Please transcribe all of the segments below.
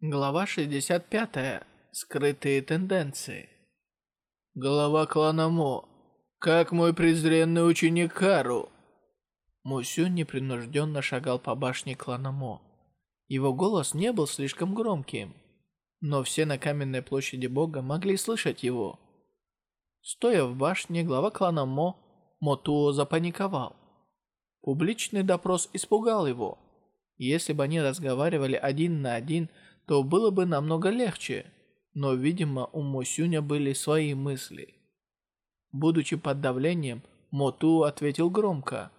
Глава 65. Скрытые тенденции. Глава клана Мо. Как мой презренный ученик Кару. Мусюнь непринужденно шагал по башне клана Мо. Его голос не был слишком громким, но все на каменной площади бога могли слышать его. Стоя в башне, глава клана Мо, Мотуо запаниковал. Публичный допрос испугал его. Если бы они разговаривали один на один – то было бы намного легче. Но, видимо, у Мосюня были свои мысли. Будучи под давлением, Моту ответил громко.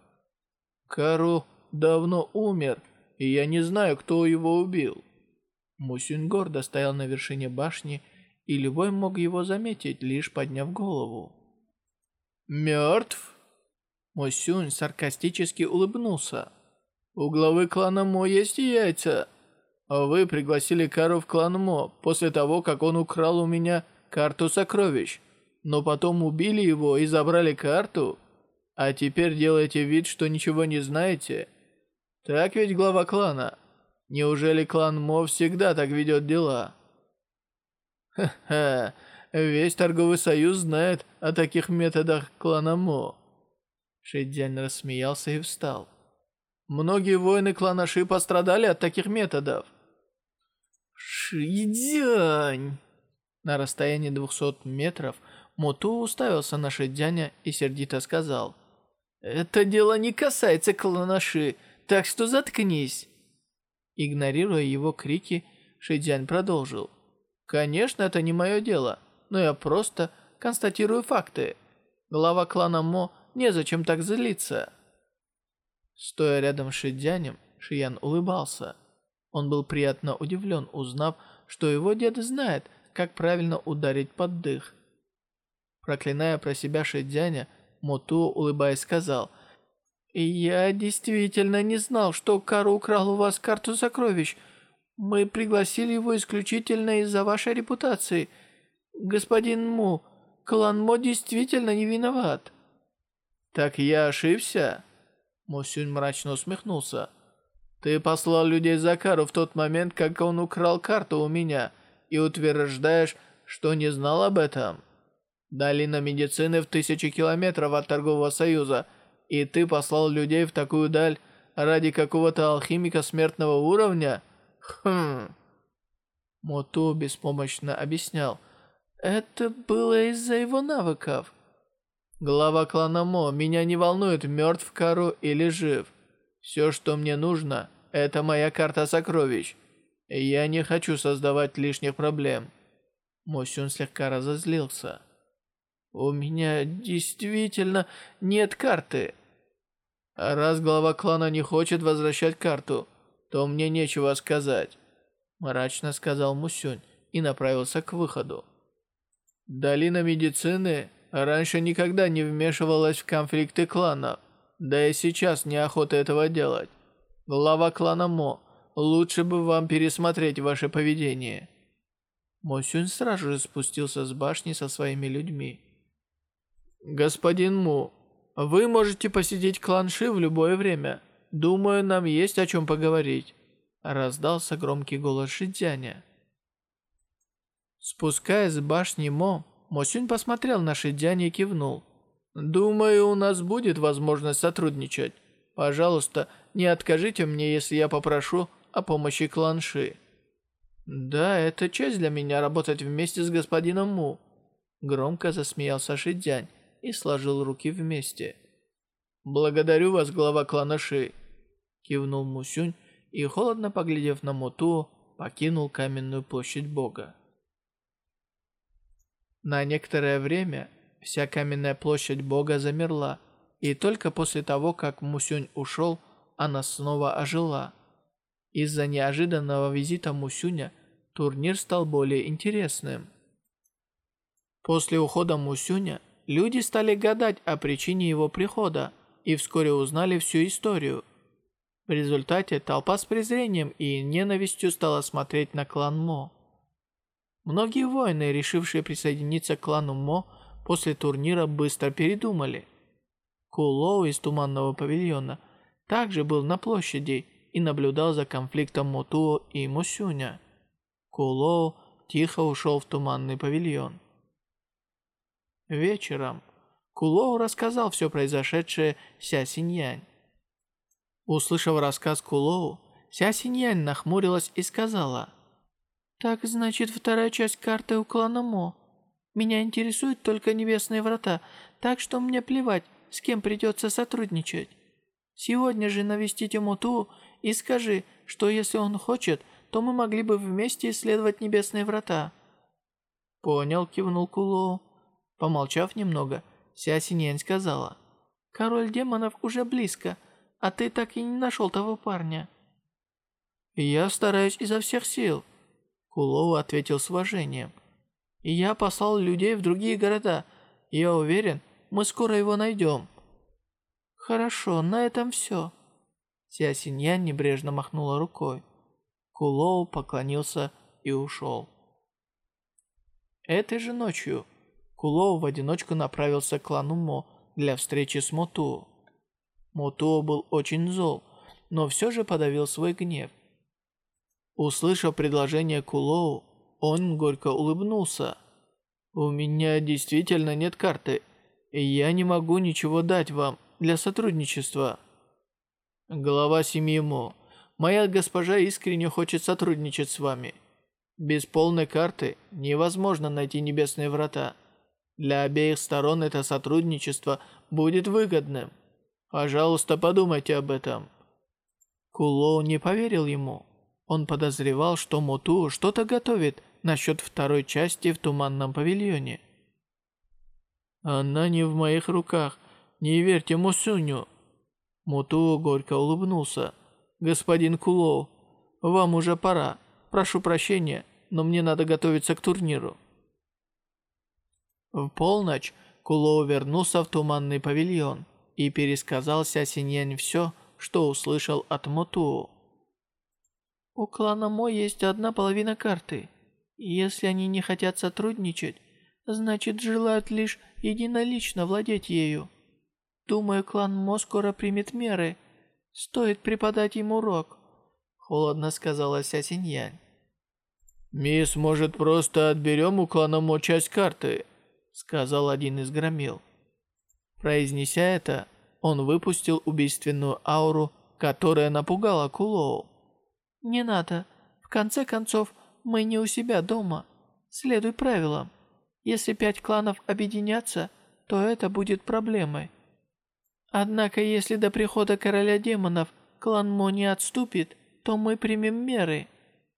«Кару давно умер, и я не знаю, кто его убил». Мусюнь гордо стоял на вершине башни, и любой мог его заметить, лишь подняв голову. «Мертв?» Мусюнь саркастически улыбнулся. «У главы клана Мо есть яйца». Вы пригласили Кару в клан Мо после того, как он украл у меня карту сокровищ, но потом убили его и забрали карту, а теперь делаете вид, что ничего не знаете. Так ведь глава клана? Неужели клан Мо всегда так ведет дела? Ха-ха, весь торговый союз знает о таких методах клана Мо. Шидзянь рассмеялся и встал. Многие воины клана Ши пострадали от таких методов. Шидзянь! На расстоянии двухсот метров Моту уставился на Шидзяня и сердито сказал. «Это дело не касается кланаши, так что заткнись!» Игнорируя его крики, Шидзянь продолжил. «Конечно, это не мое дело, но я просто констатирую факты. Глава клана Мо незачем так злиться». Стоя рядом с Шидзянем, Шиян улыбался. Он был приятно удивлен, узнав, что его дед знает, как правильно ударить под дых. Проклиная про себя Шидзяня, Моту, улыбаясь, сказал, «Я действительно не знал, что Кару украл у вас карту сокровищ. Мы пригласили его исключительно из-за вашей репутации. Господин Му, клан Мо действительно не виноват». «Так я ошибся?» Мусюнь мрачно усмехнулся. Ты послал людей за Кару в тот момент, как он украл карту у меня, и утверждаешь, что не знал об этом. Долина медицины в тысячи километров от торгового союза, и ты послал людей в такую даль ради какого-то алхимика смертного уровня? Хм. Моту беспомощно объяснял. Это было из-за его навыков. Глава клана Мо, меня не волнует, мертв Кару или жив. Все, что мне нужно, это моя карта сокровищ. Я не хочу создавать лишних проблем». Мосюн слегка разозлился. «У меня действительно нет карты». А раз глава клана не хочет возвращать карту, то мне нечего сказать», – мрачно сказал Мусюнь и направился к выходу. Долина медицины раньше никогда не вмешивалась в конфликты кланов. Да и сейчас неохота этого делать. Глава клана Мо, лучше бы вам пересмотреть ваше поведение. Мо Сюнь сразу же спустился с башни со своими людьми. Господин Му, вы можете посетить клан Ши в любое время. Думаю, нам есть о чем поговорить. Раздался громкий голос Шидзяня. Спускаясь с башни Мо, Мо Сюнь посмотрел на Шидзяня и кивнул. Думаю, у нас будет возможность сотрудничать. Пожалуйста, не откажите мне, если я попрошу о помощи кланши. Да, это честь для меня работать вместе с господином Му. Громко засмеялся Шидзянь и сложил руки вместе. «Благодарю вас, глава клана Ши», — кивнул Мусюнь и, холодно поглядев на Муту, покинул каменную площадь бога. На некоторое время Вся каменная площадь бога замерла, и только после того, как Мусюнь ушел, она снова ожила. Из-за неожиданного визита Мусюня турнир стал более интересным. После ухода Мусюня люди стали гадать о причине его прихода и вскоре узнали всю историю. В результате толпа с презрением и ненавистью стала смотреть на клан Мо. Многие воины, решившие присоединиться к клану Мо, после турнира быстро передумали. Кулоу из Туманного павильона также был на площади и наблюдал за конфликтом Мотуо и Мусюня. Кулоу тихо ушел в туманный павильон. Вечером Кулоу рассказал все произошедшее Ся Синьянь. Услышав рассказ Кулоу, Ся Синьянь нахмурилась и сказала, «Так значит, вторая часть карты у клана Мо. Меня интересуют только небесные врата, так что мне плевать, с кем придется сотрудничать. Сегодня же навестите Моту и скажи, что если он хочет, то мы могли бы вместе исследовать небесные врата». «Понял», — кивнул Кулоу. Помолчав немного, Ся Синьянь сказала, «Король демонов уже близко, а ты так и не нашел того парня». «Я стараюсь изо всех сил», — Кулоу ответил с уважением. «И я послал людей в другие города. Я уверен, мы скоро его найдем». «Хорошо, на этом все». Ся Синьян небрежно махнула рукой. Кулоу поклонился и ушел. Этой же ночью Кулоу в одиночку направился к клану Мо для встречи с Моту. Моту был очень зол, но все же подавил свой гнев. Услышав предложение Кулоу, он горько улыбнулся. «У меня действительно нет карты, и я не могу ничего дать вам для сотрудничества». Глава семьи Мо, моя госпожа искренне хочет сотрудничать с вами. Без полной карты невозможно найти небесные врата. Для обеих сторон это сотрудничество будет выгодным. Пожалуйста, подумайте об этом». Кулоу не поверил ему. Он подозревал, что Муту что-то готовит насчет второй части в Туманном павильоне. «Она не в моих руках. Не верьте Мусуню». Муту горько улыбнулся. «Господин Кулоу, вам уже пора. Прошу прощения, но мне надо готовиться к турниру». В полночь Кулоу вернулся в туманный павильон и пересказал Ся Синьянь все, что услышал от Моту. «У клана Мо есть одна половина карты. Если они не хотят сотрудничать, значит желают лишь единолично владеть ею. Думаю, клан Мо скоро примет меры. Стоит преподать им урок», — холодно сказала Ся Синьянь. «Мисс, может, просто отберем у клана Мо часть карты?» сказал один из громил. Произнеся это, он выпустил убийственную ауру, которая напугала Кулоу. «Не надо. В конце концов, мы не у себя дома. Следуй правилам. Если пять кланов объединятся, то это будет проблемой. Однако, если до прихода короля демонов клан Мо не отступит, то мы примем меры»,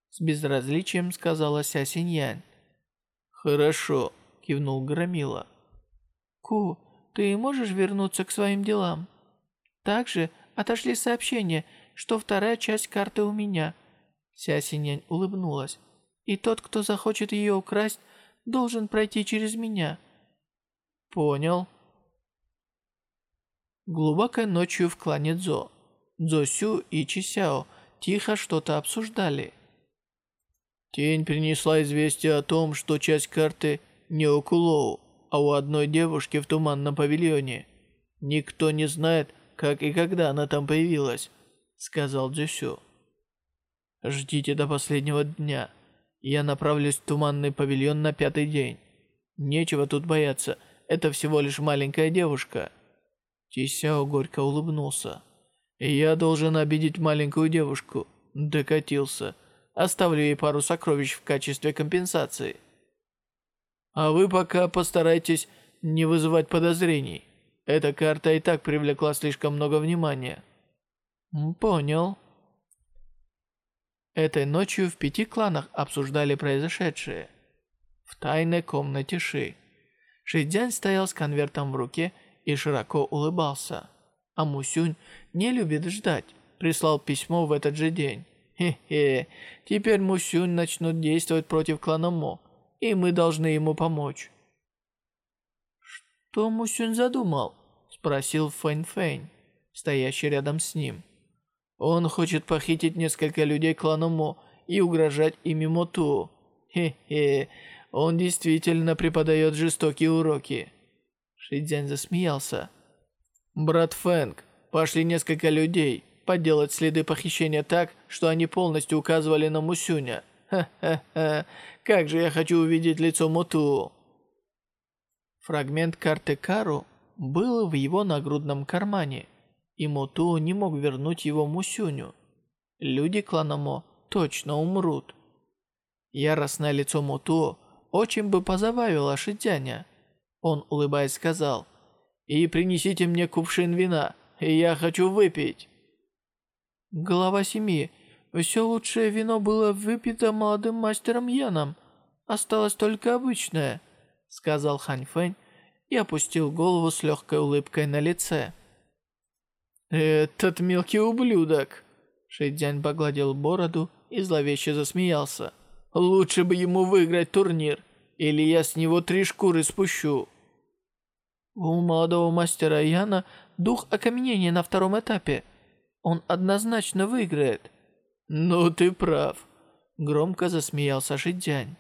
с безразличием сказала Ся Синьянь. «Хорошо кивнул Громила. «Ку, ты можешь вернуться к своим делам?» «Также отошли сообщение, что вторая часть карты у меня». Ся Синянь улыбнулась. «И тот, кто захочет ее украсть, должен пройти через меня». «Понял». Глубокой ночью в клане Цзо, Цзо и Чисяо тихо что-то обсуждали. Тень принесла известие о том, что часть карты не у Кулоу, а у одной девушки в туманном павильоне. Никто не знает, как и когда она там появилась», — сказал Дзюсю. «Ждите до последнего дня. Я направлюсь в туманный павильон на пятый день. Нечего тут бояться, это всего лишь маленькая девушка». Тисяо горько улыбнулся. «Я должен обидеть маленькую девушку». Докатился. Оставлю ей пару сокровищ в качестве компенсации. А вы пока постарайтесь не вызывать подозрений. Эта карта и так привлекла слишком много внимания». «Понял». Этой ночью в пяти кланах обсуждали произошедшее. В тайной комнате Ши. Шидзянь стоял с конвертом в руке и широко улыбался. А Мусюнь не любит ждать, прислал письмо в этот же день. Хе-хе, теперь Мусюнь начнут действовать против клана Мо и мы должны ему помочь». «Что Мусюнь задумал?» – спросил Фэнь Фэнь, стоящий рядом с ним. «Он хочет похитить несколько людей клана Мо и угрожать ими Моту. Хе-хе, он действительно преподает жестокие уроки». Шидзянь засмеялся. «Брат Фэнг, пошли несколько людей, подделать следы похищения так, что они полностью указывали на Мусюня. Ха-ха-ха, как же я хочу увидеть лицо Муту. Фрагмент карты Кару был в его нагрудном кармане, и Муту не мог вернуть его Мусюню. Люди клана Мо точно умрут. Яростное лицо Муту очень бы позабавило Шитяня. Он, улыбаясь, сказал, «И принесите мне кувшин вина, и я хочу выпить». Глава семьи. Все лучшее вино было выпито молодым мастером Яном. Осталось только обычное, сказал Хань Фэнь и опустил голову с легкой улыбкой на лице. «Этот мелкий ублюдок!» Шэйдзянь погладил бороду и зловеще засмеялся. «Лучше бы ему выиграть турнир, или я с него три шкуры спущу». У молодого мастера Яна дух окаменения на втором этапе. Он однозначно выиграет. «Ну ты прав», — громко засмеялся Шэйдзянь.